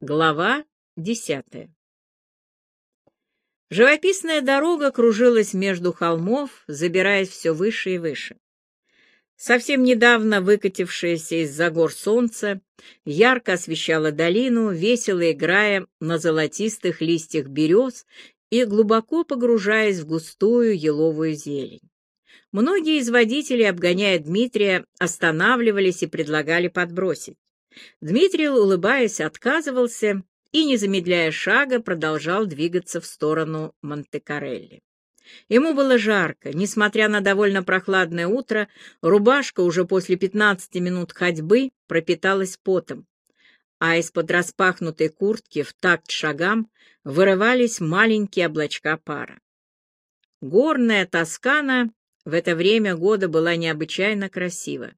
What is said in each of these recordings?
Глава десятая Живописная дорога кружилась между холмов, забираясь все выше и выше. Совсем недавно выкатившееся из-за гор солнце ярко освещало долину, весело играя на золотистых листьях берез и глубоко погружаясь в густую еловую зелень. Многие из водителей, обгоняя Дмитрия, останавливались и предлагали подбросить. Дмитрий, улыбаясь, отказывался и, не замедляя шага, продолжал двигаться в сторону Монте-Карелли. Ему было жарко, несмотря на довольно прохладное утро, рубашка уже после 15 минут ходьбы пропиталась потом, а из-под распахнутой куртки в такт шагам вырывались маленькие облачка пара. Горная Тоскана в это время года была необычайно красива.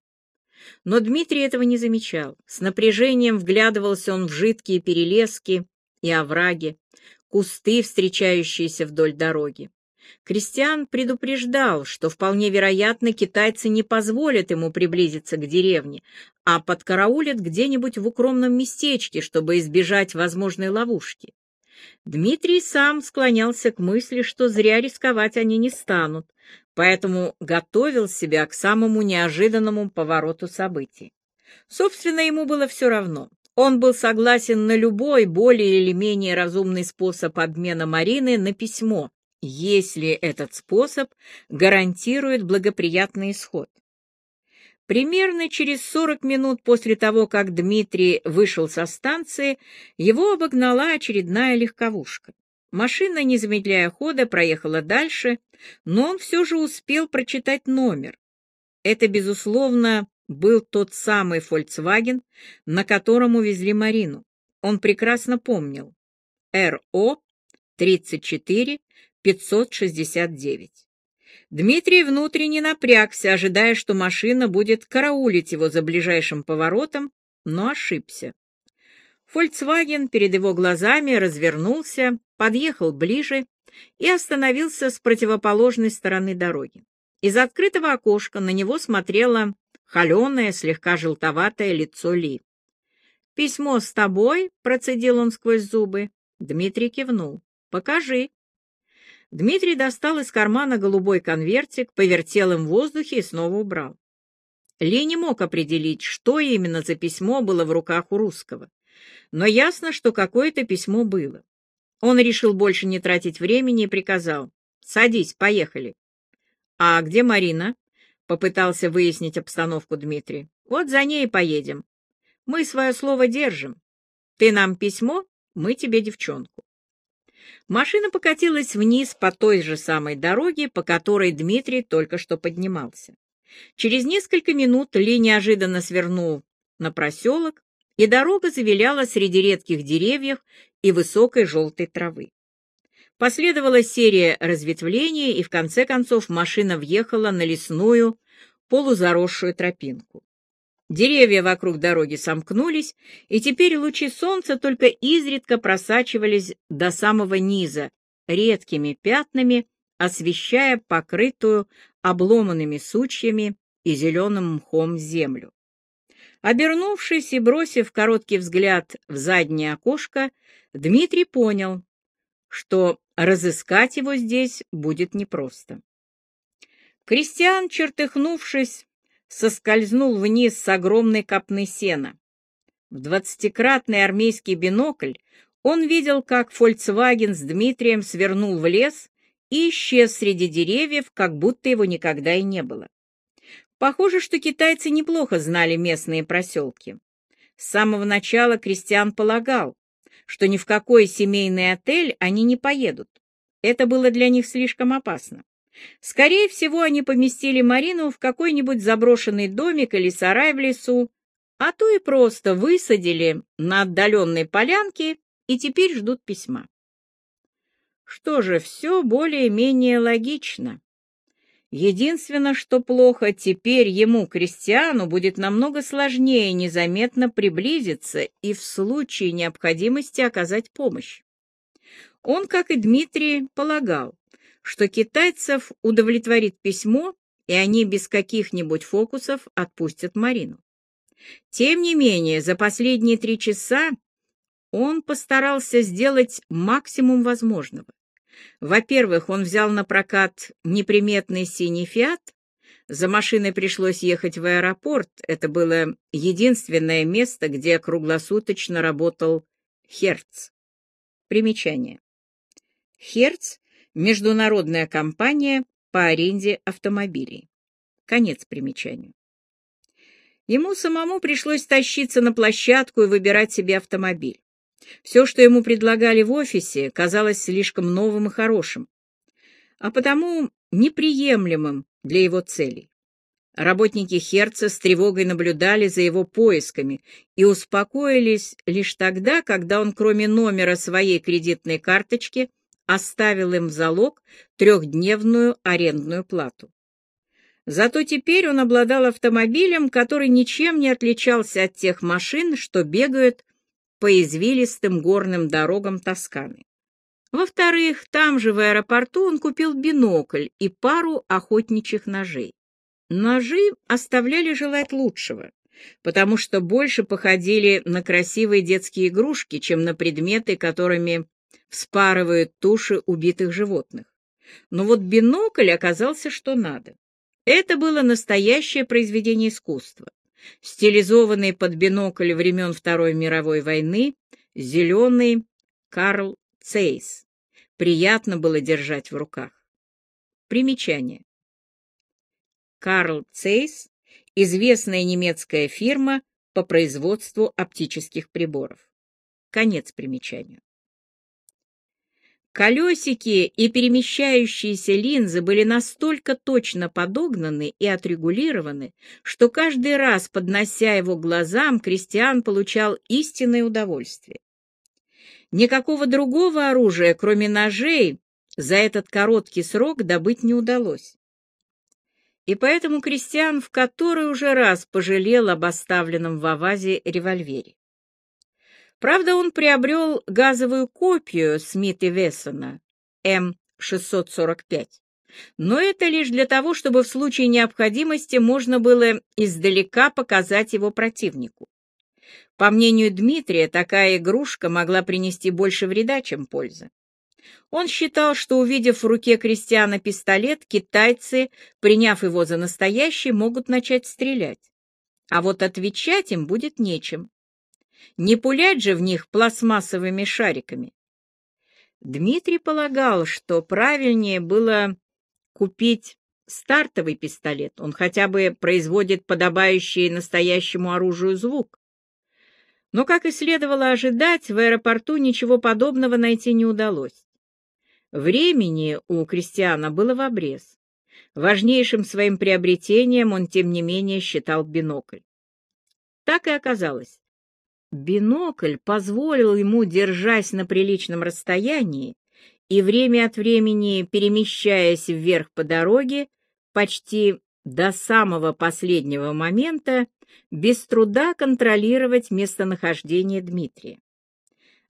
Но Дмитрий этого не замечал. С напряжением вглядывался он в жидкие перелески и овраги, кусты, встречающиеся вдоль дороги. Кристиан предупреждал, что вполне вероятно китайцы не позволят ему приблизиться к деревне, а подкараулят где-нибудь в укромном местечке, чтобы избежать возможной ловушки. Дмитрий сам склонялся к мысли, что зря рисковать они не станут, поэтому готовил себя к самому неожиданному повороту событий. Собственно, ему было все равно. Он был согласен на любой более или менее разумный способ обмена Марины на письмо, если этот способ гарантирует благоприятный исход. Примерно через 40 минут после того, как Дмитрий вышел со станции, его обогнала очередная легковушка. Машина, не замедляя хода, проехала дальше, но он все же успел прочитать номер. Это, безусловно, был тот самый Volkswagen, на котором увезли Марину. Он прекрасно помнил. РО 34 569. Дмитрий внутренне напрягся, ожидая, что машина будет караулить его за ближайшим поворотом, но ошибся. Фольксваген перед его глазами развернулся, подъехал ближе и остановился с противоположной стороны дороги. Из открытого окошка на него смотрело холеное, слегка желтоватое лицо Ли. «Письмо с тобой?» — процедил он сквозь зубы. Дмитрий кивнул. «Покажи». Дмитрий достал из кармана голубой конвертик, повертел им в воздухе и снова убрал. Ли не мог определить, что именно за письмо было в руках у русского. Но ясно, что какое-то письмо было. Он решил больше не тратить времени и приказал. «Садись, поехали». «А где Марина?» — попытался выяснить обстановку Дмитрий. «Вот за ней поедем. Мы свое слово держим. Ты нам письмо, мы тебе девчонку». Машина покатилась вниз по той же самой дороге, по которой Дмитрий только что поднимался. Через несколько минут Ли неожиданно свернул на проселок, и дорога завиляла среди редких деревьев и высокой желтой травы. Последовала серия разветвлений, и в конце концов машина въехала на лесную, полузаросшую тропинку. Деревья вокруг дороги сомкнулись, и теперь лучи солнца только изредка просачивались до самого низа, редкими пятнами, освещая покрытую обломанными сучьями и зеленым мхом землю. Обернувшись и бросив короткий взгляд в заднее окошко, Дмитрий понял, что разыскать его здесь будет непросто. Кристиан, чертыхнувшись, соскользнул вниз с огромной копны сена. В двадцатикратный армейский бинокль он видел, как «Фольксваген» с Дмитрием свернул в лес и исчез среди деревьев, как будто его никогда и не было. Похоже, что китайцы неплохо знали местные проселки. С самого начала Кристиан полагал, что ни в какой семейный отель они не поедут. Это было для них слишком опасно. Скорее всего, они поместили Марину в какой-нибудь заброшенный домик или сарай в лесу, а то и просто высадили на отдаленной полянке и теперь ждут письма. Что же, все более-менее логично. Единственное, что плохо, теперь ему, крестьяну, будет намного сложнее незаметно приблизиться и в случае необходимости оказать помощь. Он, как и Дмитрий, полагал, что китайцев удовлетворит письмо, и они без каких-нибудь фокусов отпустят Марину. Тем не менее, за последние три часа он постарался сделать максимум возможного. Во-первых, он взял на прокат неприметный синий «Фиат». За машиной пришлось ехать в аэропорт. Это было единственное место, где круглосуточно работал «Херц». Примечание. «Херц» — международная компания по аренде автомобилей. Конец примечанию. Ему самому пришлось тащиться на площадку и выбирать себе автомобиль. Все, что ему предлагали в офисе, казалось слишком новым и хорошим, а потому неприемлемым для его целей. Работники Херца с тревогой наблюдали за его поисками и успокоились лишь тогда, когда он, кроме номера своей кредитной карточки, оставил им в залог трехдневную арендную плату. Зато теперь он обладал автомобилем, который ничем не отличался от тех машин, что бегают по извилистым горным дорогам Тосканы. Во-вторых, там же в аэропорту он купил бинокль и пару охотничьих ножей. Ножи оставляли желать лучшего, потому что больше походили на красивые детские игрушки, чем на предметы, которыми вспарывают туши убитых животных. Но вот бинокль оказался что надо. Это было настоящее произведение искусства стилизованный под бинокль времен Второй мировой войны, зеленый Карл Цейс. Приятно было держать в руках. Примечание. Карл Цейс – известная немецкая фирма по производству оптических приборов. Конец примечанию. Колесики и перемещающиеся линзы были настолько точно подогнаны и отрегулированы, что каждый раз, поднося его глазам, Кристиан получал истинное удовольствие. Никакого другого оружия, кроме ножей, за этот короткий срок добыть не удалось. И поэтому Кристиан в который уже раз пожалел об оставленном в Авазе револьвере. Правда, он приобрел газовую копию Смит и Вессона М645, но это лишь для того, чтобы в случае необходимости можно было издалека показать его противнику. По мнению Дмитрия, такая игрушка могла принести больше вреда, чем пользы. Он считал, что, увидев в руке крестьяна пистолет, китайцы, приняв его за настоящий, могут начать стрелять. А вот отвечать им будет нечем. Не пулять же в них пластмассовыми шариками. Дмитрий полагал, что правильнее было купить стартовый пистолет. Он хотя бы производит подобающий настоящему оружию звук. Но, как и следовало ожидать, в аэропорту ничего подобного найти не удалось. Времени у Кристиана было в обрез. Важнейшим своим приобретением он, тем не менее, считал бинокль. Так и оказалось. Бинокль позволил ему, держась на приличном расстоянии и время от времени перемещаясь вверх по дороге, почти до самого последнего момента без труда контролировать местонахождение Дмитрия.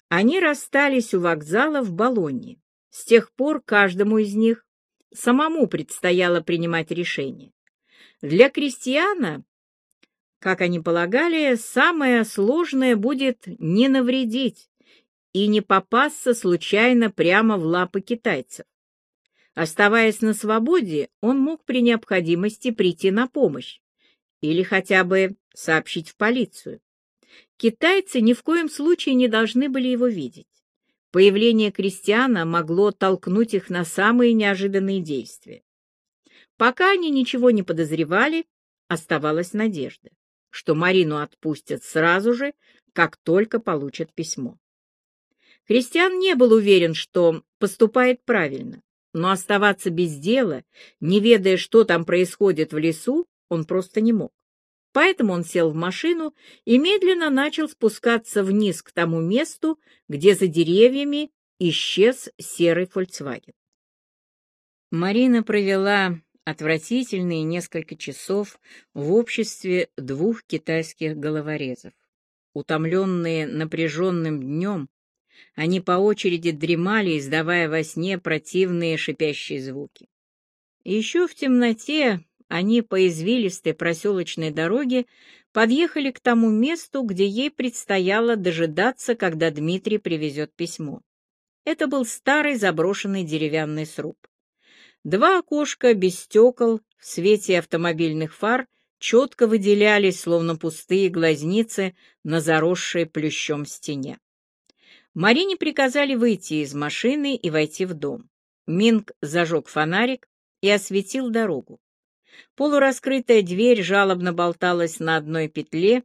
Они расстались у вокзала в Болонье. С тех пор каждому из них самому предстояло принимать решение. Для крестьяна как они полагали, самое сложное будет не навредить и не попасться случайно прямо в лапы китайцев. Оставаясь на свободе, он мог при необходимости прийти на помощь или хотя бы сообщить в полицию. Китайцы ни в коем случае не должны были его видеть. Появление крестьяна могло толкнуть их на самые неожиданные действия. Пока они ничего не подозревали, оставалась надежда что Марину отпустят сразу же, как только получат письмо. Христиан не был уверен, что поступает правильно, но оставаться без дела, не ведая, что там происходит в лесу, он просто не мог. Поэтому он сел в машину и медленно начал спускаться вниз к тому месту, где за деревьями исчез серый «Фольксваген». Марина провела отвратительные несколько часов в обществе двух китайских головорезов. Утомленные напряженным днем, они по очереди дремали, издавая во сне противные шипящие звуки. Еще в темноте они по извилистой проселочной дороге подъехали к тому месту, где ей предстояло дожидаться, когда Дмитрий привезет письмо. Это был старый заброшенный деревянный сруб. Два окошка без стекол в свете автомобильных фар четко выделялись, словно пустые глазницы на заросшей плющом стене. Марине приказали выйти из машины и войти в дом. Минг зажег фонарик и осветил дорогу. Полураскрытая дверь жалобно болталась на одной петле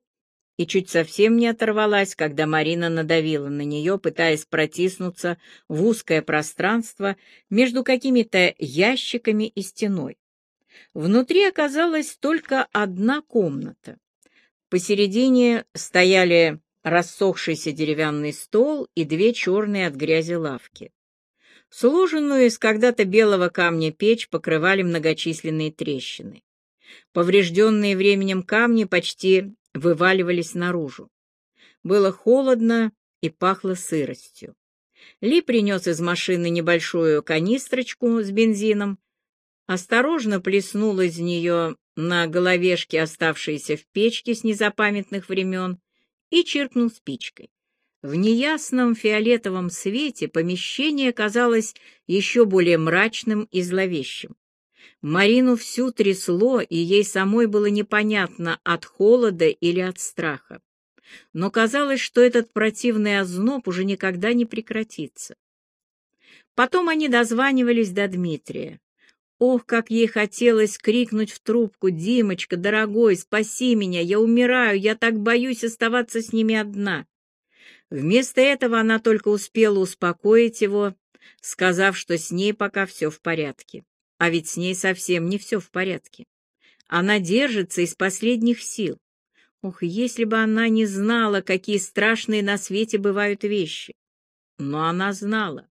и чуть совсем не оторвалась, когда Марина надавила на нее, пытаясь протиснуться в узкое пространство между какими-то ящиками и стеной. Внутри оказалась только одна комната. Посередине стояли рассохшийся деревянный стол и две черные от грязи лавки. Сложенную из когда-то белого камня печь покрывали многочисленные трещины. Поврежденные временем камни почти вываливались наружу. Было холодно и пахло сыростью. Ли принес из машины небольшую канистрочку с бензином, осторожно плеснул из нее на головешки, оставшиеся в печке с незапамятных времен, и чиркнул спичкой. В неясном фиолетовом свете помещение казалось еще более мрачным и зловещим. Марину всю трясло, и ей самой было непонятно, от холода или от страха. Но казалось, что этот противный озноб уже никогда не прекратится. Потом они дозванивались до Дмитрия. Ох, как ей хотелось крикнуть в трубку, «Димочка, дорогой, спаси меня, я умираю, я так боюсь оставаться с ними одна». Вместо этого она только успела успокоить его, сказав, что с ней пока все в порядке. А ведь с ней совсем не все в порядке. Она держится из последних сил. Ох, если бы она не знала, какие страшные на свете бывают вещи. Но она знала.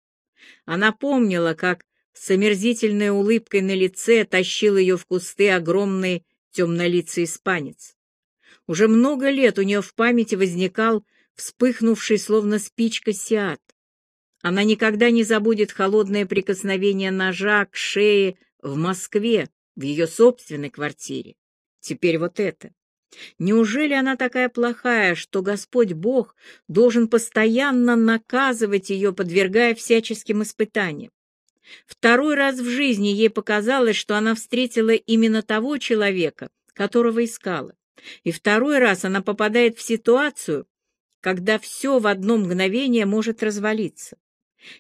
Она помнила, как с омерзительной улыбкой на лице тащил ее в кусты огромный темнолицый испанец. Уже много лет у нее в памяти возникал вспыхнувший, словно спичка, сиат. Она никогда не забудет холодное прикосновение ножа к шее в Москве, в ее собственной квартире. Теперь вот это. Неужели она такая плохая, что Господь Бог должен постоянно наказывать ее, подвергая всяческим испытаниям? Второй раз в жизни ей показалось, что она встретила именно того человека, которого искала. И второй раз она попадает в ситуацию, когда все в одно мгновение может развалиться.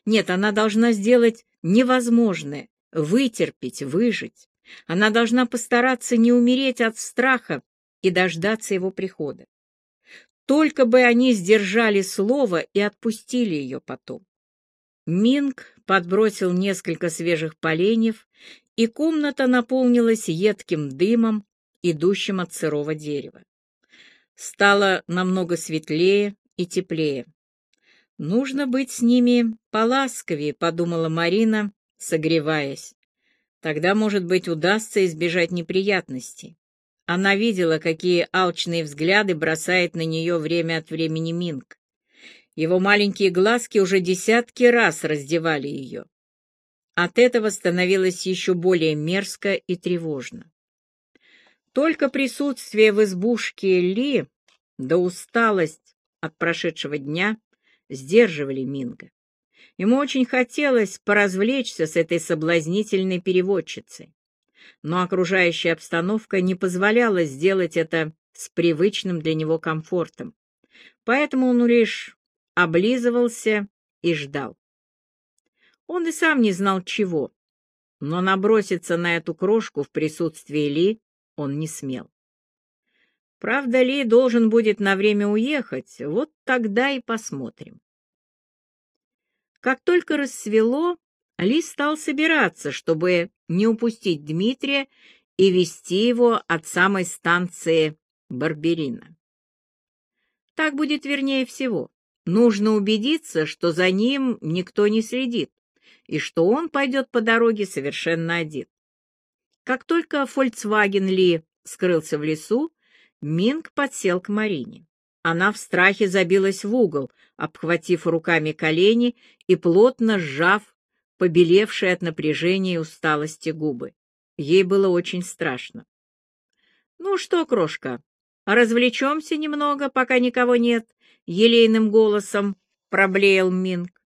Нет, она должна сделать невозможное, вытерпеть, выжить. Она должна постараться не умереть от страха и дождаться его прихода. Только бы они сдержали слово и отпустили ее потом. Минг подбросил несколько свежих поленьев, и комната наполнилась едким дымом, идущим от сырого дерева. Стало намного светлее и теплее. «Нужно быть с ними поласковее», — подумала Марина, согреваясь. «Тогда, может быть, удастся избежать неприятностей». Она видела, какие алчные взгляды бросает на нее время от времени Минг. Его маленькие глазки уже десятки раз раздевали ее. От этого становилось еще более мерзко и тревожно. Только присутствие в избушке Ли да усталость от прошедшего дня сдерживали Минга. Ему очень хотелось поразвлечься с этой соблазнительной переводчицей, но окружающая обстановка не позволяла сделать это с привычным для него комфортом, поэтому он лишь облизывался и ждал. Он и сам не знал чего, но наброситься на эту крошку в присутствии Ли он не смел. Правда, Ли должен будет на время уехать, вот тогда и посмотрим. Как только рассвело, Ли стал собираться, чтобы не упустить Дмитрия и вести его от самой станции Барберина. Так будет вернее всего. Нужно убедиться, что за ним никто не следит, и что он пойдет по дороге совершенно один. Как только Фольксваген Ли скрылся в лесу, Минг подсел к Марине. Она в страхе забилась в угол, обхватив руками колени и плотно сжав побелевшие от напряжения и усталости губы. Ей было очень страшно. — Ну что, крошка, развлечемся немного, пока никого нет», — елейным голосом проблеял Минг.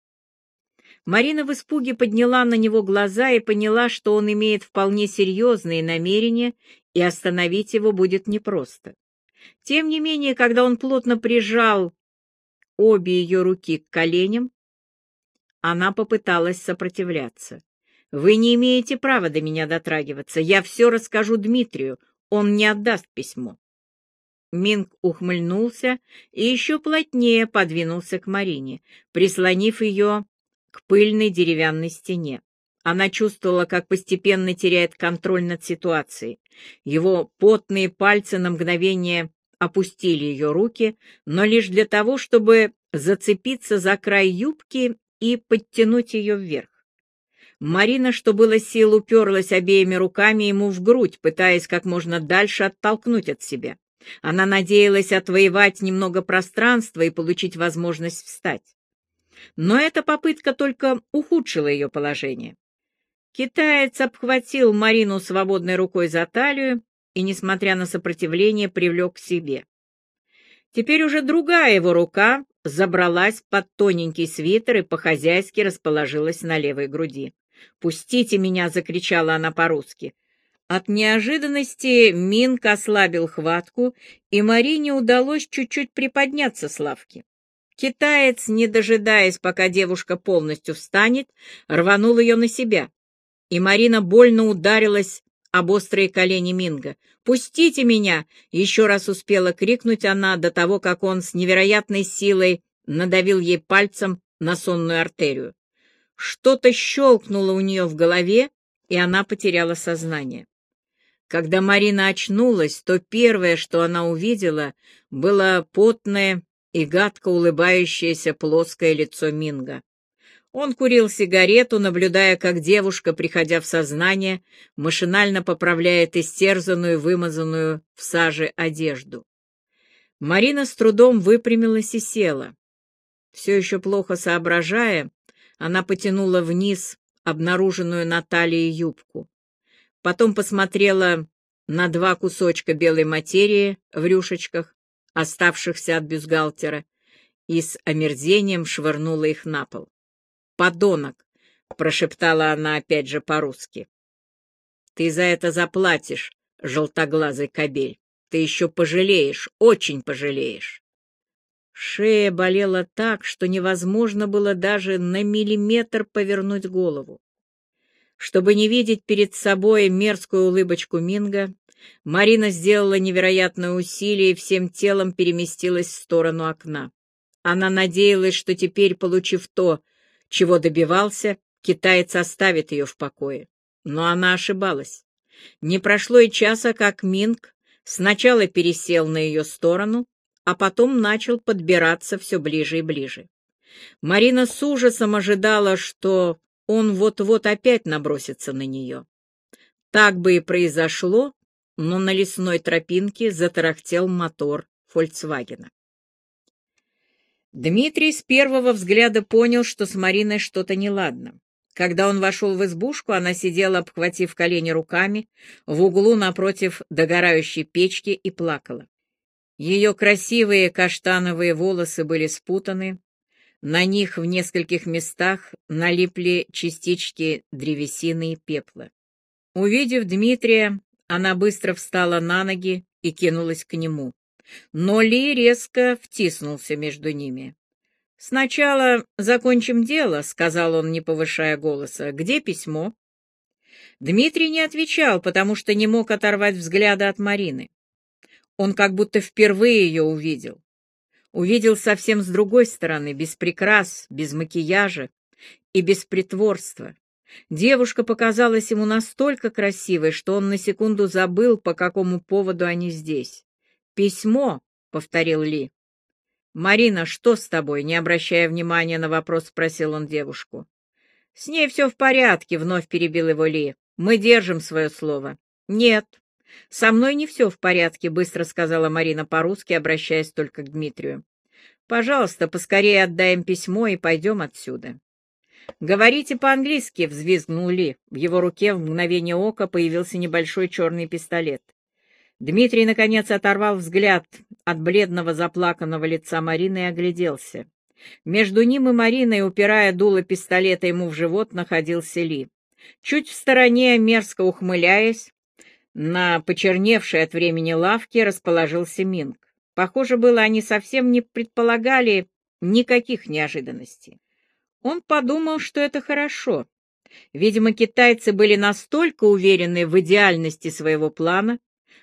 Марина в испуге подняла на него глаза и поняла, что он имеет вполне серьезные намерения, и остановить его будет непросто. Тем не менее, когда он плотно прижал обе ее руки к коленям, она попыталась сопротивляться. «Вы не имеете права до меня дотрагиваться. Я все расскажу Дмитрию. Он не отдаст письмо». Минг ухмыльнулся и еще плотнее подвинулся к Марине, прислонив ее к пыльной деревянной стене. Она чувствовала, как постепенно теряет контроль над ситуацией. Его потные пальцы на мгновение опустили ее руки, но лишь для того, чтобы зацепиться за край юбки и подтянуть ее вверх. Марина, что было сил, уперлась обеими руками ему в грудь, пытаясь как можно дальше оттолкнуть от себя. Она надеялась отвоевать немного пространства и получить возможность встать. Но эта попытка только ухудшила ее положение. Китаец обхватил Марину свободной рукой за талию и, несмотря на сопротивление, привлек к себе. Теперь уже другая его рука забралась под тоненький свитер и по-хозяйски расположилась на левой груди. «Пустите меня!» — закричала она по-русски. От неожиданности Минк ослабил хватку, и Марине удалось чуть-чуть приподняться с лавки. Китаец, не дожидаясь, пока девушка полностью встанет, рванул ее на себя, и Марина больно ударилась об острые колени Минга. «Пустите меня!» — еще раз успела крикнуть она до того, как он с невероятной силой надавил ей пальцем на сонную артерию. Что-то щелкнуло у нее в голове, и она потеряла сознание. Когда Марина очнулась, то первое, что она увидела, было потное и гадко улыбающееся плоское лицо Минга. Он курил сигарету, наблюдая, как девушка, приходя в сознание, машинально поправляет истерзанную, вымазанную в саже одежду. Марина с трудом выпрямилась и села. Все еще плохо соображая, она потянула вниз обнаруженную на талии юбку. Потом посмотрела на два кусочка белой материи в рюшечках, оставшихся от бюстгальтера, и с омерзением швырнула их на пол. «Подонок!» — прошептала она опять же по-русски. «Ты за это заплатишь, желтоглазый кобель. Ты еще пожалеешь, очень пожалеешь». Шея болела так, что невозможно было даже на миллиметр повернуть голову. Чтобы не видеть перед собой мерзкую улыбочку Минга, Марина сделала невероятное усилие и всем телом переместилась в сторону окна. Она надеялась, что теперь, получив то, чего добивался, китаец оставит ее в покое. Но она ошибалась. Не прошло и часа, как Минг сначала пересел на ее сторону, а потом начал подбираться все ближе и ближе. Марина с ужасом ожидала, что он вот-вот опять набросится на нее. Так бы и произошло, но на лесной тропинке затарахтел мотор «Фольксвагена». Дмитрий с первого взгляда понял, что с Мариной что-то неладно. Когда он вошел в избушку, она сидела, обхватив колени руками, в углу напротив догорающей печки и плакала. Ее красивые каштановые волосы были спутаны, на них в нескольких местах налипли частички древесины и пепла. Увидев Дмитрия, она быстро встала на ноги и кинулась к нему. Но Ли резко втиснулся между ними. «Сначала закончим дело», — сказал он, не повышая голоса. «Где письмо?» Дмитрий не отвечал, потому что не мог оторвать взгляда от Марины. Он как будто впервые ее увидел увидел совсем с другой стороны, без прикрас, без макияжа и без притворства. Девушка показалась ему настолько красивой, что он на секунду забыл, по какому поводу они здесь. «Письмо», — повторил Ли. «Марина, что с тобой?» — не обращая внимания на вопрос, спросил он девушку. «С ней все в порядке», — вновь перебил его Ли. «Мы держим свое слово». «Нет, «Со мной не все в порядке», — быстро сказала Марина по-русски, обращаясь только к Дмитрию. «Пожалуйста, поскорее отдаем письмо и пойдем отсюда». «Говорите по-английски», — взвизгнул Ли. В его руке в мгновение ока появился небольшой черный пистолет. Дмитрий, наконец, оторвал взгляд от бледного заплаканного лица Марины и огляделся. Между ним и Мариной, упирая дуло пистолета ему в живот, находился Ли. Чуть в стороне, мерзко ухмыляясь, на почерневшей от времени лавке расположился Минг. Похоже было, они совсем не предполагали никаких неожиданностей. Он подумал, что это хорошо. Видимо, китайцы были настолько уверены в идеальности своего плана,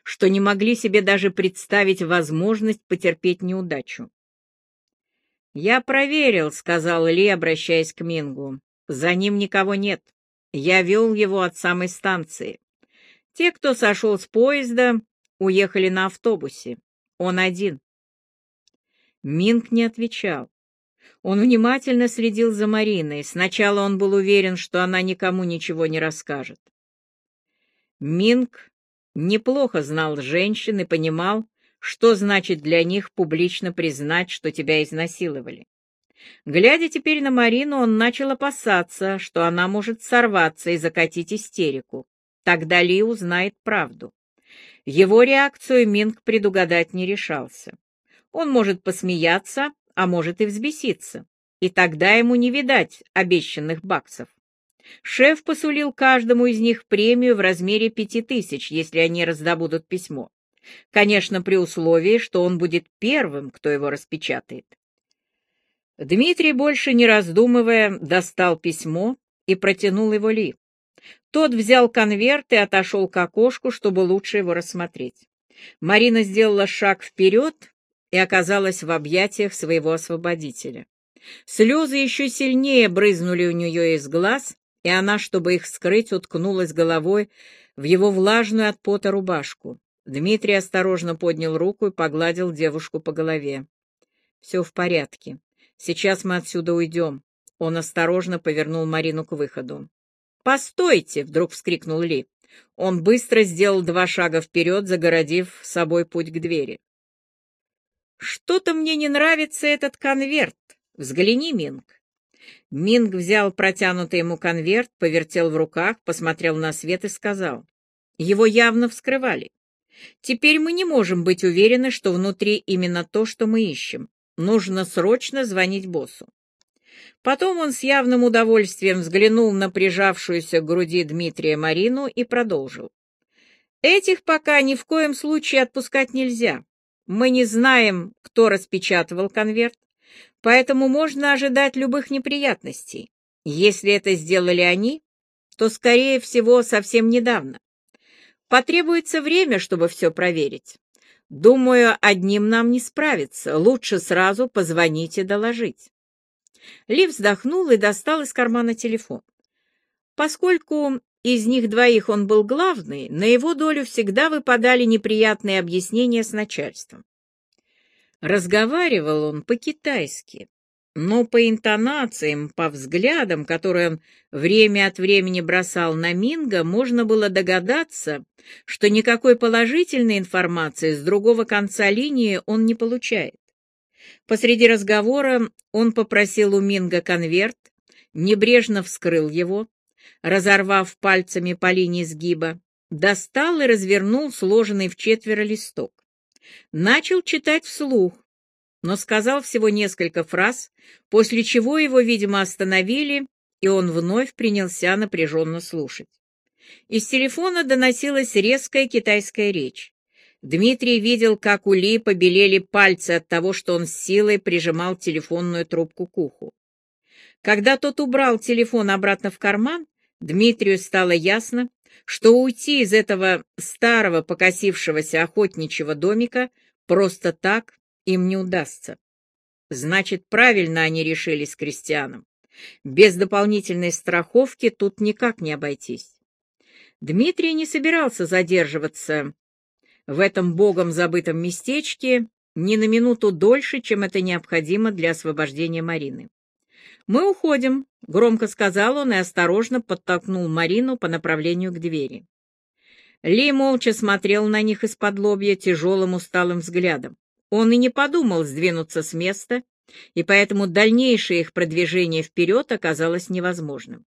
что не могли себе даже представить возможность потерпеть неудачу. «Я проверил», — сказал Ли, обращаясь к Мингу. «За ним никого нет. Я вел его от самой станции. Те, кто сошел с поезда, уехали на автобусе. Он один». Минг не отвечал. Он внимательно следил за Мариной. Сначала он был уверен, что она никому ничего не расскажет. Минг неплохо знал женщин и понимал, что значит для них публично признать, что тебя изнасиловали. Глядя теперь на Марину, он начал опасаться, что она может сорваться и закатить истерику. Тогда Ли узнает правду. Его реакцию Минг предугадать не решался. Он может посмеяться, а может и взбеситься, и тогда ему не видать обещанных баксов. Шеф посулил каждому из них премию в размере пяти тысяч, если они раздобудут письмо. Конечно, при условии, что он будет первым, кто его распечатает. Дмитрий, больше не раздумывая, достал письмо и протянул его Ли. Тот взял конверт и отошел к окошку, чтобы лучше его рассмотреть. Марина сделала шаг вперед и оказалась в объятиях своего освободителя. Слезы еще сильнее брызнули у нее из глаз, и она, чтобы их скрыть, уткнулась головой в его влажную от пота рубашку. Дмитрий осторожно поднял руку и погладил девушку по голове. «Все в порядке. Сейчас мы отсюда уйдем». Он осторожно повернул Марину к выходу. «Постойте!» — вдруг вскрикнул Ли. Он быстро сделал два шага вперед, загородив собой путь к двери. «Что-то мне не нравится этот конверт. Взгляни, Минг». Минг взял протянутый ему конверт, повертел в руках, посмотрел на свет и сказал. «Его явно вскрывали. Теперь мы не можем быть уверены, что внутри именно то, что мы ищем. Нужно срочно звонить боссу». Потом он с явным удовольствием взглянул на прижавшуюся к груди Дмитрия Марину и продолжил. «Этих пока ни в коем случае отпускать нельзя. Мы не знаем, кто распечатывал конверт, поэтому можно ожидать любых неприятностей. Если это сделали они, то, скорее всего, совсем недавно. Потребуется время, чтобы все проверить. Думаю, одним нам не справиться. Лучше сразу позвонить и доложить. Ли вздохнул и достал из кармана телефон. Поскольку из них двоих он был главный, на его долю всегда выпадали неприятные объяснения с начальством. Разговаривал он по-китайски, но по интонациям, по взглядам, которые он время от времени бросал на Минга, можно было догадаться, что никакой положительной информации с другого конца линии он не получает. Посреди разговора он попросил у Минга конверт, небрежно вскрыл его, разорвав пальцами по линии сгиба, достал и развернул сложенный в четверо листок. Начал читать вслух, но сказал всего несколько фраз, после чего его, видимо, остановили, и он вновь принялся напряженно слушать. Из телефона доносилась резкая китайская речь. Дмитрий видел, как у Ли побелели пальцы от того, что он с силой прижимал телефонную трубку к уху. Когда тот убрал телефон обратно в карман, Дмитрию стало ясно, что уйти из этого старого покосившегося охотничьего домика просто так им не удастся. Значит, правильно они решили с крестьяном. Без дополнительной страховки тут никак не обойтись. Дмитрий не собирался задерживаться в этом богом забытом местечке ни на минуту дольше, чем это необходимо для освобождения Марины. «Мы уходим», — громко сказал он и осторожно подтолкнул Марину по направлению к двери. Ли молча смотрел на них из-под лобья тяжелым усталым взглядом. Он и не подумал сдвинуться с места, и поэтому дальнейшее их продвижение вперед оказалось невозможным.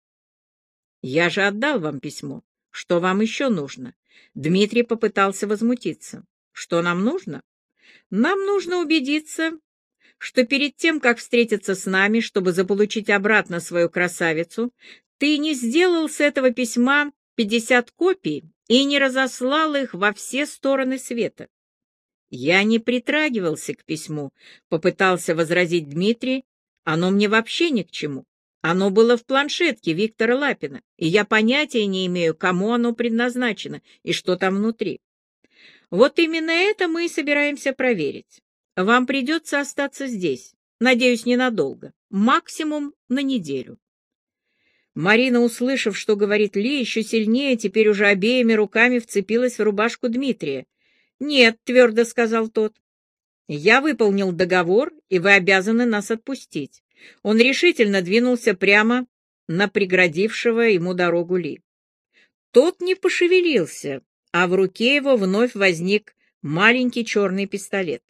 «Я же отдал вам письмо. Что вам еще нужно?» Дмитрий попытался возмутиться. Что нам нужно? Нам нужно убедиться, что перед тем, как встретиться с нами, чтобы заполучить обратно свою красавицу, ты не сделал с этого письма пятьдесят копий и не разослал их во все стороны света. Я не притрагивался к письму, попытался возразить Дмитрий, оно мне вообще ни к чему. Оно было в планшетке Виктора Лапина, и я понятия не имею, кому оно предназначено и что там внутри. Вот именно это мы и собираемся проверить. Вам придется остаться здесь, надеюсь, ненадолго, максимум на неделю. Марина, услышав, что говорит Ли, еще сильнее, теперь уже обеими руками вцепилась в рубашку Дмитрия. «Нет», — твердо сказал тот, — «я выполнил договор, и вы обязаны нас отпустить». Он решительно двинулся прямо на преградившего ему дорогу Ли. Тот не пошевелился, а в руке его вновь возник маленький черный пистолет.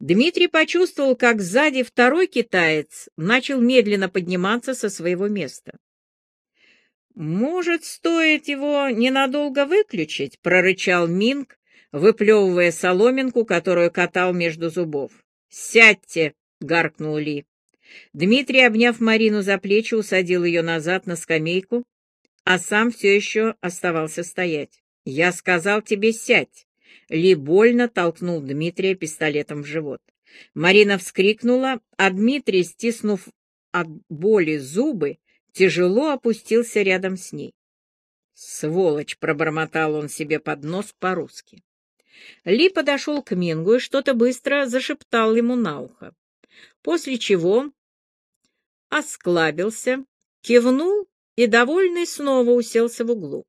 Дмитрий почувствовал, как сзади второй китаец начал медленно подниматься со своего места. «Может, стоит его ненадолго выключить?» — прорычал Минг, выплевывая соломинку, которую катал между зубов. «Сядьте!» — гаркнул Ли. Дмитрий, обняв Марину за плечи, усадил ее назад на скамейку, а сам все еще оставался стоять. «Я сказал тебе сядь!» Ли больно толкнул Дмитрия пистолетом в живот. Марина вскрикнула, а Дмитрий, стиснув от боли зубы, тяжело опустился рядом с ней. «Сволочь!» — пробормотал он себе под нос по-русски. Ли подошел к Мингу и что-то быстро зашептал ему на ухо, после чего осклабился, кивнул и, довольный, снова уселся в углу.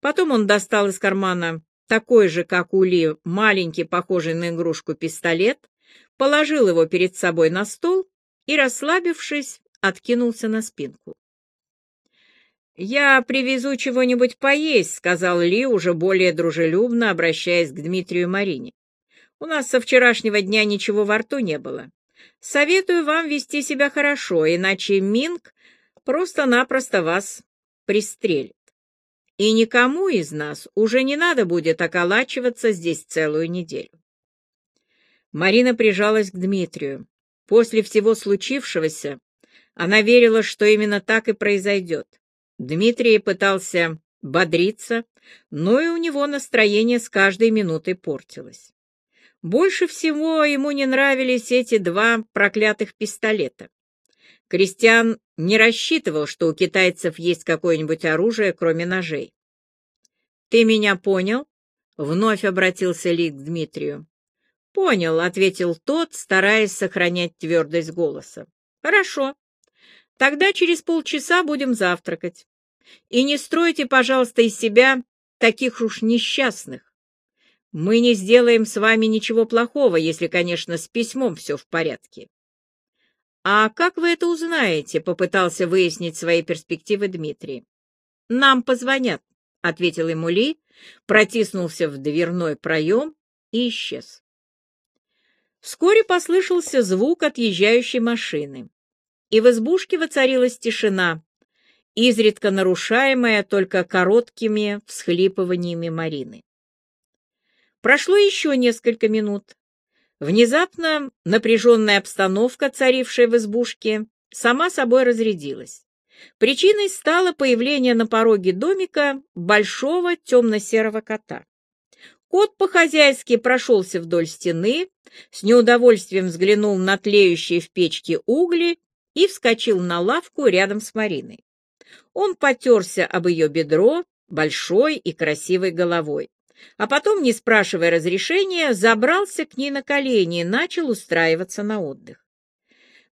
Потом он достал из кармана такой же, как у Ли, маленький, похожий на игрушку, пистолет, положил его перед собой на стол и, расслабившись, откинулся на спинку. «Я привезу чего-нибудь поесть», — сказал Ли, уже более дружелюбно, обращаясь к Дмитрию Марине. «У нас со вчерашнего дня ничего во рту не было. Советую вам вести себя хорошо, иначе Минг просто-напросто вас пристрелит. И никому из нас уже не надо будет околачиваться здесь целую неделю». Марина прижалась к Дмитрию. После всего случившегося она верила, что именно так и произойдет. Дмитрий пытался бодриться, но и у него настроение с каждой минутой портилось. Больше всего ему не нравились эти два проклятых пистолета. Кристиан не рассчитывал, что у китайцев есть какое-нибудь оружие, кроме ножей. «Ты меня понял?» — вновь обратился Ли к Дмитрию. «Понял», — ответил тот, стараясь сохранять твердость голоса. «Хорошо. Тогда через полчаса будем завтракать. И не стройте, пожалуйста, из себя таких уж несчастных. Мы не сделаем с вами ничего плохого, если, конечно, с письмом все в порядке. «А как вы это узнаете?» — попытался выяснить свои перспективы Дмитрий. «Нам позвонят», — ответил ему Ли, протиснулся в дверной проем и исчез. Вскоре послышался звук отъезжающей машины и в избушке воцарилась тишина, изредка нарушаемая только короткими всхлипываниями Марины. Прошло еще несколько минут. Внезапно напряженная обстановка, царившая в избушке, сама собой разрядилась. Причиной стало появление на пороге домика большого темно-серого кота. Кот по-хозяйски прошелся вдоль стены, с неудовольствием взглянул на тлеющие в печке угли и вскочил на лавку рядом с Мариной. Он потерся об ее бедро большой и красивой головой, а потом, не спрашивая разрешения, забрался к ней на колени и начал устраиваться на отдых.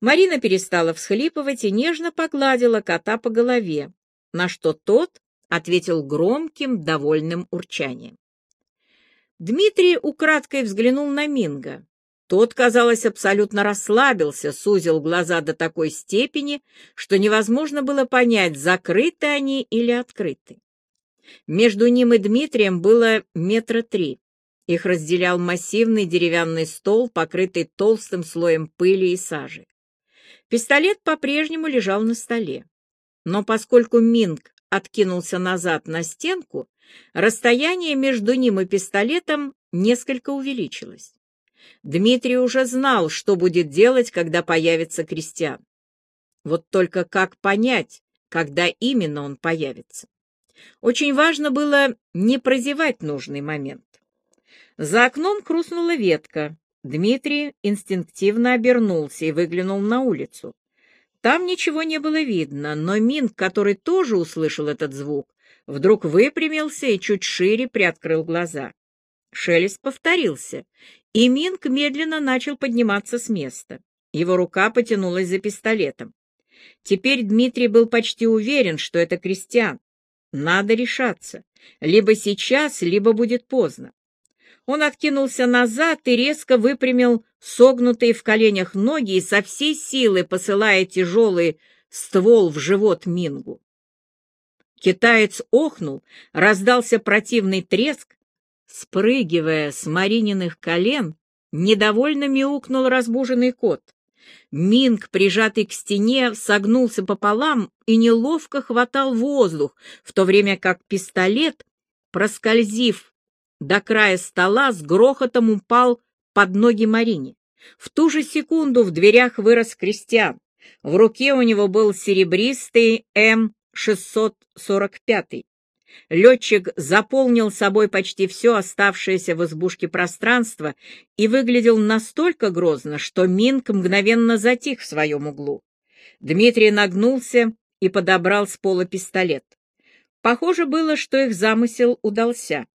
Марина перестала всхлипывать и нежно погладила кота по голове, на что тот ответил громким, довольным урчанием. Дмитрий украдкой взглянул на Минга. Тот, казалось, абсолютно расслабился, сузил глаза до такой степени, что невозможно было понять, закрыты они или открыты. Между ним и Дмитрием было метра три. Их разделял массивный деревянный стол, покрытый толстым слоем пыли и сажи. Пистолет по-прежнему лежал на столе. Но поскольку Минг откинулся назад на стенку, Расстояние между ним и пистолетом несколько увеличилось. Дмитрий уже знал, что будет делать, когда появится Кристиан. Вот только как понять, когда именно он появится? Очень важно было не прозевать нужный момент. За окном хрустнула ветка. Дмитрий инстинктивно обернулся и выглянул на улицу. Там ничего не было видно, но Минг, который тоже услышал этот звук, вдруг выпрямился и чуть шире приоткрыл глаза. Шелест повторился, и Минг медленно начал подниматься с места. Его рука потянулась за пистолетом. Теперь Дмитрий был почти уверен, что это крестьян. Надо решаться. Либо сейчас, либо будет поздно. Он откинулся назад и резко выпрямил согнутые в коленях ноги и со всей силы посылая тяжелый ствол в живот Мингу. Китаец охнул, раздался противный треск. Спрыгивая с Марининых колен, недовольно мяукнул разбуженный кот. Минг, прижатый к стене, согнулся пополам и неловко хватал воздух, в то время как пистолет, проскользив до края стола, с грохотом упал под ноги Марине. В ту же секунду в дверях вырос Кристиан. В руке у него был серебристый М-645. Летчик заполнил собой почти все оставшееся в избушке пространство и выглядел настолько грозно, что Минк мгновенно затих в своем углу. Дмитрий нагнулся и подобрал с пола пистолет. Похоже было, что их замысел удался.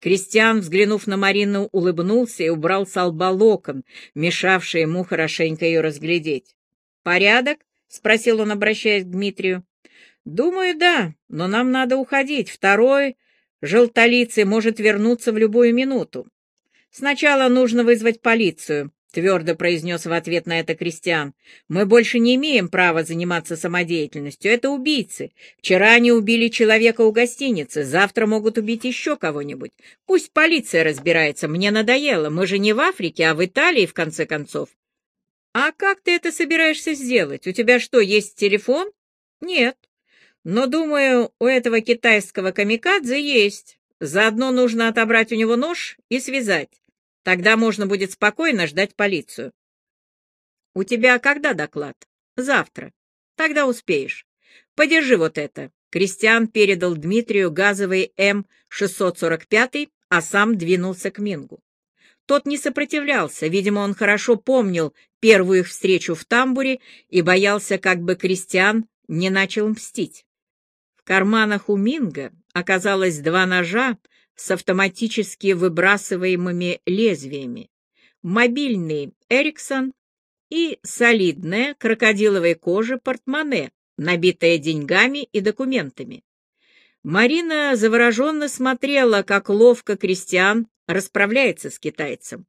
Кристиан, взглянув на Марину, улыбнулся и убрал с лба локон, мешавший ему хорошенько ее разглядеть. «Порядок?» — спросил он, обращаясь к Дмитрию. «Думаю, да, но нам надо уходить. Второй желтолицый может вернуться в любую минуту. Сначала нужно вызвать полицию», — твердо произнес в ответ на это Кристиан. «Мы больше не имеем права заниматься самодеятельностью. Это убийцы. Вчера они убили человека у гостиницы, завтра могут убить еще кого-нибудь. Пусть полиция разбирается. Мне надоело. Мы же не в Африке, а в Италии, в конце концов». «А как ты это собираешься сделать? У тебя что, есть телефон?» «Нет». Но, думаю, у этого китайского камикадзе есть. Заодно нужно отобрать у него нож и связать. Тогда можно будет спокойно ждать полицию. У тебя когда доклад? Завтра. Тогда успеешь. Подержи вот это. Кристиан передал Дмитрию газовый М-645, а сам двинулся к Мингу. Тот не сопротивлялся, видимо, он хорошо помнил первую их встречу в тамбуре и боялся, как бы Кристиан не начал мстить карманах у Минга оказалось два ножа с автоматически выбрасываемыми лезвиями, мобильный Эриксон и солидное крокодиловой кожи портмоне, набитое деньгами и документами. Марина завороженно смотрела, как ловко Кристиан расправляется с китайцем.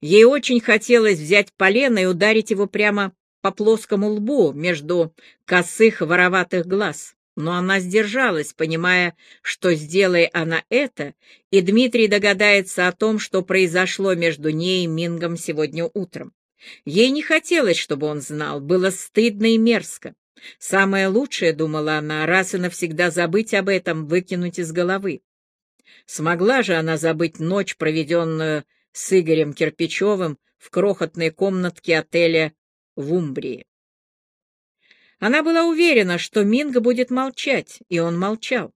Ей очень хотелось взять полено и ударить его прямо по плоскому лбу между косых вороватых глаз но она сдержалась, понимая, что, сделай она это, и Дмитрий догадается о том, что произошло между ней и Мингом сегодня утром. Ей не хотелось, чтобы он знал, было стыдно и мерзко. Самое лучшее, думала она, раз и навсегда забыть об этом, выкинуть из головы. Смогла же она забыть ночь, проведенную с Игорем Кирпичевым в крохотной комнатке отеля в Умбрии. Она была уверена, что Минга будет молчать, и он молчал.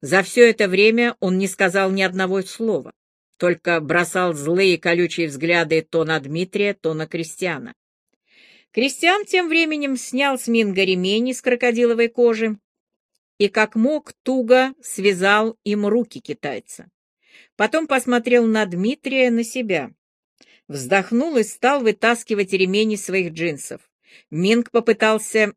За все это время он не сказал ни одного слова, только бросал злые колючие взгляды то на Дмитрия, то на Кристиана. Кристиан тем временем снял с Минга ремень из крокодиловой кожи и, как мог, туго связал им руки китайца. Потом посмотрел на Дмитрия, на себя. Вздохнул и стал вытаскивать ремень из своих джинсов. Минг попытался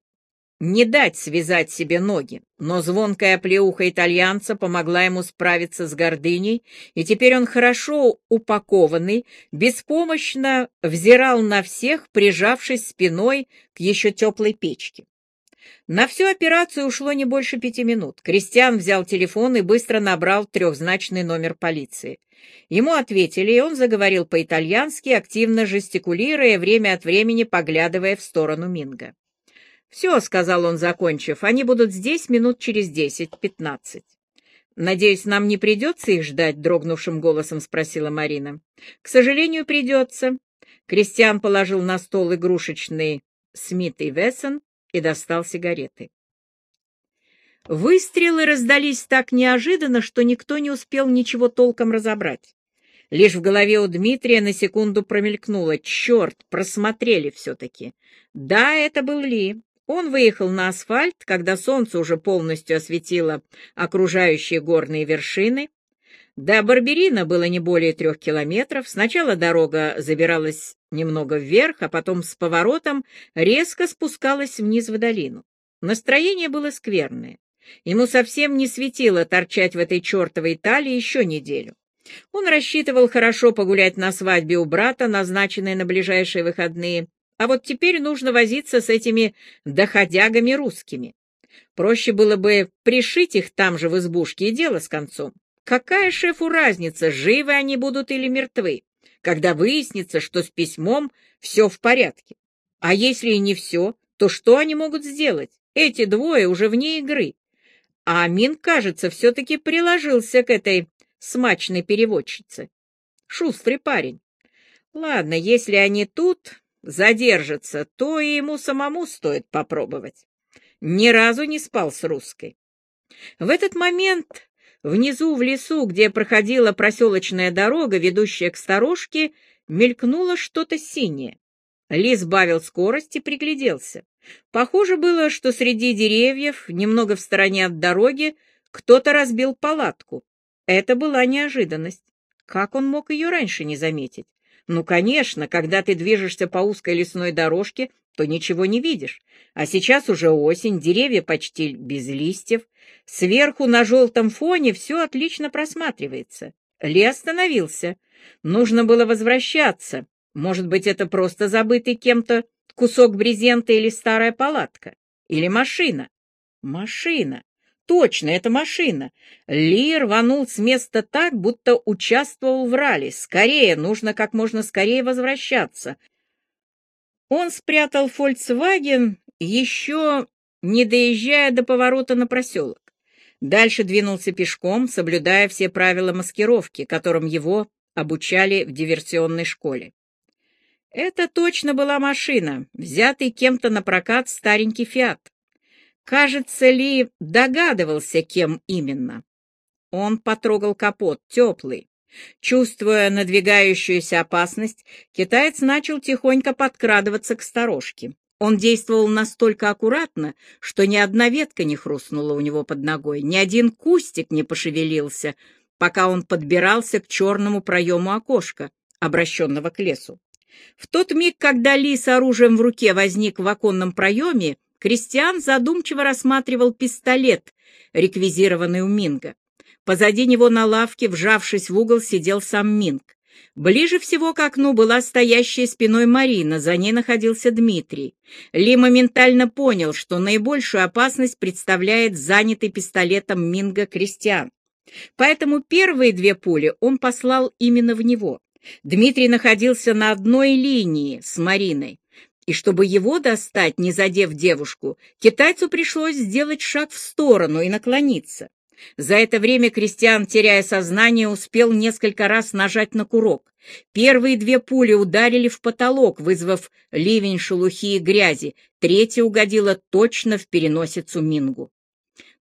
не дать связать себе ноги, но звонкая плеуха итальянца помогла ему справиться с гордыней, и теперь он хорошо упакованный, беспомощно взирал на всех, прижавшись спиной к еще теплой печке. На всю операцию ушло не больше пяти минут. Кристиан взял телефон и быстро набрал трехзначный номер полиции. Ему ответили, и он заговорил по-итальянски, активно жестикулируя, время от времени поглядывая в сторону Минга. «Все», — сказал он, закончив, — «они будут здесь минут через десять-пятнадцать». «Надеюсь, нам не придется их ждать?» — дрогнувшим голосом спросила Марина. «К сожалению, придется». Кристиан положил на стол игрушечный Смит и Вессон и достал сигареты. Выстрелы раздались так неожиданно, что никто не успел ничего толком разобрать. Лишь в голове у Дмитрия на секунду промелькнуло. Черт, просмотрели все-таки. Да, это был Ли. Он выехал на асфальт, когда солнце уже полностью осветило окружающие горные вершины. До Барберина было не более трех километров. Сначала дорога забиралась немного вверх, а потом с поворотом резко спускалась вниз в долину. Настроение было скверное. Ему совсем не светило торчать в этой чертовой талии еще неделю. Он рассчитывал хорошо погулять на свадьбе у брата, назначенной на ближайшие выходные, а вот теперь нужно возиться с этими доходягами русскими. Проще было бы пришить их там же в избушке и дело с концом. Какая шефу разница, живы они будут или мертвы, когда выяснится, что с письмом все в порядке? А если и не все, то что они могут сделать? Эти двое уже вне игры. А Амин, кажется, все-таки приложился к этой смачной переводчице. Шустрый парень. Ладно, если они тут, задержится, то и ему самому стоит попробовать. Ни разу не спал с русской. В этот момент внизу в лесу, где проходила проселочная дорога, ведущая к сторожке, мелькнуло что-то синее. Ли сбавил скорость и пригляделся. Похоже было, что среди деревьев, немного в стороне от дороги, кто-то разбил палатку. Это была неожиданность. Как он мог ее раньше не заметить? Ну, конечно, когда ты движешься по узкой лесной дорожке, то ничего не видишь. А сейчас уже осень, деревья почти без листьев. Сверху на желтом фоне все отлично просматривается. Ли остановился. Нужно было возвращаться. Может быть, это просто забытый кем-то кусок брезента или старая палатка? Или машина? Машина. Точно, это машина. Ли рванул с места так, будто участвовал в ралли. Скорее, нужно как можно скорее возвращаться. Он спрятал «Фольксваген» еще не доезжая до поворота на проселок. Дальше двинулся пешком, соблюдая все правила маскировки, которым его обучали в диверсионной школе. Это точно была машина, взятый кем-то на прокат старенький «Фиат». Кажется, Ли догадывался, кем именно. Он потрогал капот, теплый. Чувствуя надвигающуюся опасность, китаец начал тихонько подкрадываться к сторожке. Он действовал настолько аккуратно, что ни одна ветка не хрустнула у него под ногой, ни один кустик не пошевелился, пока он подбирался к черному проему окошка, обращенного к лесу. В тот миг, когда Ли с оружием в руке возник в оконном проеме, Кристиан задумчиво рассматривал пистолет, реквизированный у Минга. Позади него на лавке, вжавшись в угол, сидел сам Минг. Ближе всего к окну была стоящая спиной Марина, за ней находился Дмитрий. Ли моментально понял, что наибольшую опасность представляет занятый пистолетом Минга Кристиан. Поэтому первые две пули он послал именно в него. Дмитрий находился на одной линии с Мариной и чтобы его достать, не задев девушку, китайцу пришлось сделать шаг в сторону и наклониться. За это время Кристиан, теряя сознание, успел несколько раз нажать на курок. Первые две пули ударили в потолок, вызвав ливень шелухи и грязи, третья угодила точно в переносицу Мингу.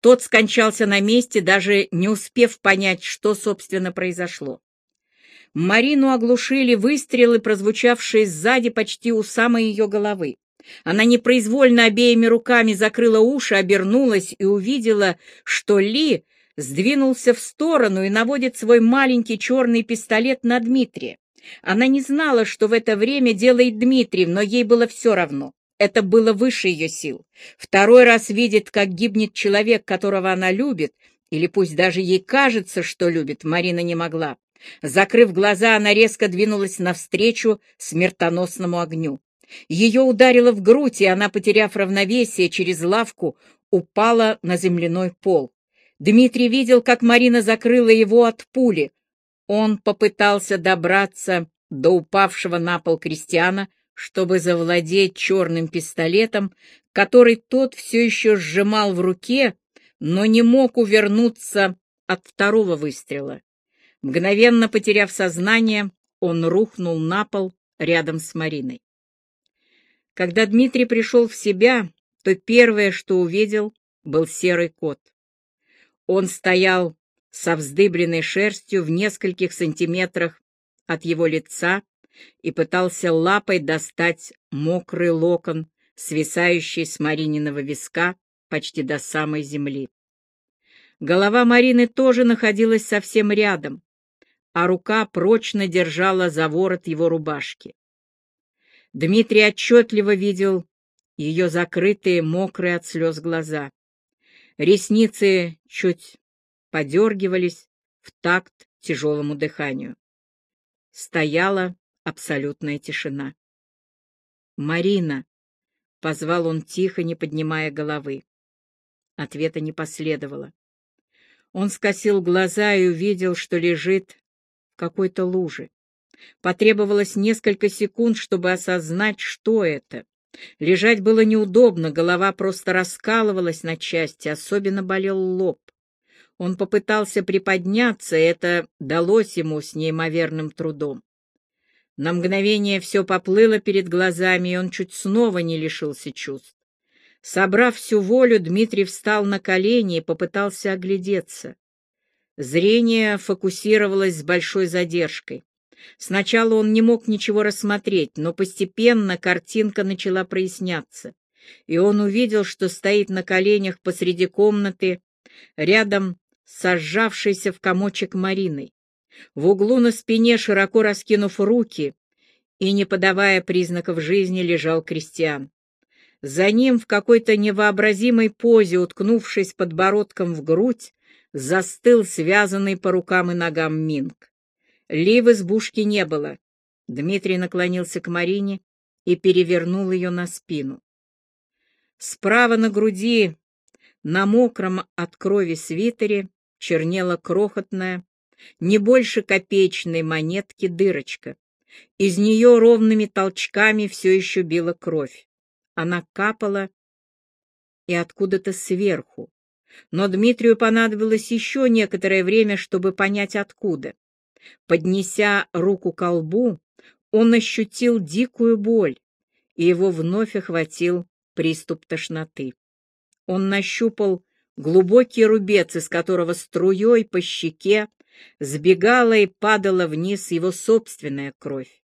Тот скончался на месте, даже не успев понять, что, собственно, произошло. Марину оглушили выстрелы, прозвучавшие сзади почти у самой ее головы. Она непроизвольно обеими руками закрыла уши, обернулась и увидела, что Ли сдвинулся в сторону и наводит свой маленький черный пистолет на Дмитрия. Она не знала, что в это время делает Дмитрий, но ей было все равно. Это было выше ее сил. Второй раз видит, как гибнет человек, которого она любит, или пусть даже ей кажется, что любит, Марина не могла. Закрыв глаза, она резко двинулась навстречу смертоносному огню. Ее ударило в грудь, и она, потеряв равновесие через лавку, упала на земляной пол. Дмитрий видел, как Марина закрыла его от пули. Он попытался добраться до упавшего на пол крестьяна, чтобы завладеть черным пистолетом, который тот все еще сжимал в руке, но не мог увернуться от второго выстрела. Мгновенно потеряв сознание, он рухнул на пол рядом с Мариной. Когда Дмитрий пришел в себя, то первое, что увидел, был серый кот. Он стоял со вздыбленной шерстью в нескольких сантиметрах от его лица и пытался лапой достать мокрый локон, свисающий с Марининого виска почти до самой земли. Голова Марины тоже находилась совсем рядом, а рука прочно держала за ворот его рубашки. Дмитрий отчетливо видел ее закрытые, мокрые от слез глаза. Ресницы чуть подергивались в такт тяжелому дыханию. Стояла абсолютная тишина. «Марина!» — позвал он тихо, не поднимая головы. Ответа не последовало. Он скосил глаза и увидел, что лежит какой-то луже. Потребовалось несколько секунд, чтобы осознать, что это. Лежать было неудобно, голова просто раскалывалась на части, особенно болел лоб. Он попытался приподняться, это далось ему с неимоверным трудом. На мгновение все поплыло перед глазами, и он чуть снова не лишился чувств. Собрав всю волю, Дмитрий встал на колени и попытался оглядеться. Зрение фокусировалось с большой задержкой. Сначала он не мог ничего рассмотреть, но постепенно картинка начала проясняться, и он увидел, что стоит на коленях посреди комнаты, рядом с сожавшейся в комочек Мариной. В углу на спине, широко раскинув руки и не подавая признаков жизни, лежал Кристиан. За ним в какой-то невообразимой позе, уткнувшись подбородком в грудь, застыл связанный по рукам и ногам Минг. Ли в избушке не было. Дмитрий наклонился к Марине и перевернул ее на спину. Справа на груди, на мокром от крови свитере, чернела крохотная, не больше копеечной монетки дырочка. Из нее ровными толчками все еще била кровь. Она капала и откуда-то сверху. Но Дмитрию понадобилось еще некоторое время, чтобы понять, откуда. Поднеся руку к колбу, он ощутил дикую боль, и его вновь охватил приступ тошноты. Он нащупал глубокий рубец, из которого струей по щеке сбегала и падала вниз его собственная кровь.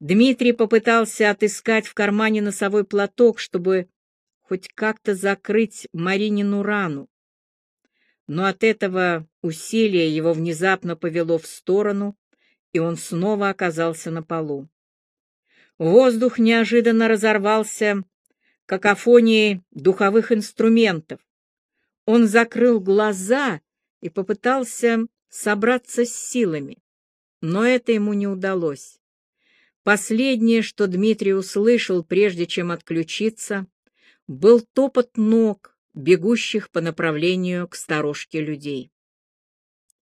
Дмитрий попытался отыскать в кармане носовой платок, чтобы хоть как-то закрыть Маринину рану, но от этого усилия его внезапно повело в сторону, и он снова оказался на полу. Воздух неожиданно разорвался какофонией духовых инструментов. Он закрыл глаза и попытался собраться с силами, но это ему не удалось. Последнее, что Дмитрий услышал, прежде чем отключиться, был топот ног, бегущих по направлению к сторожке людей.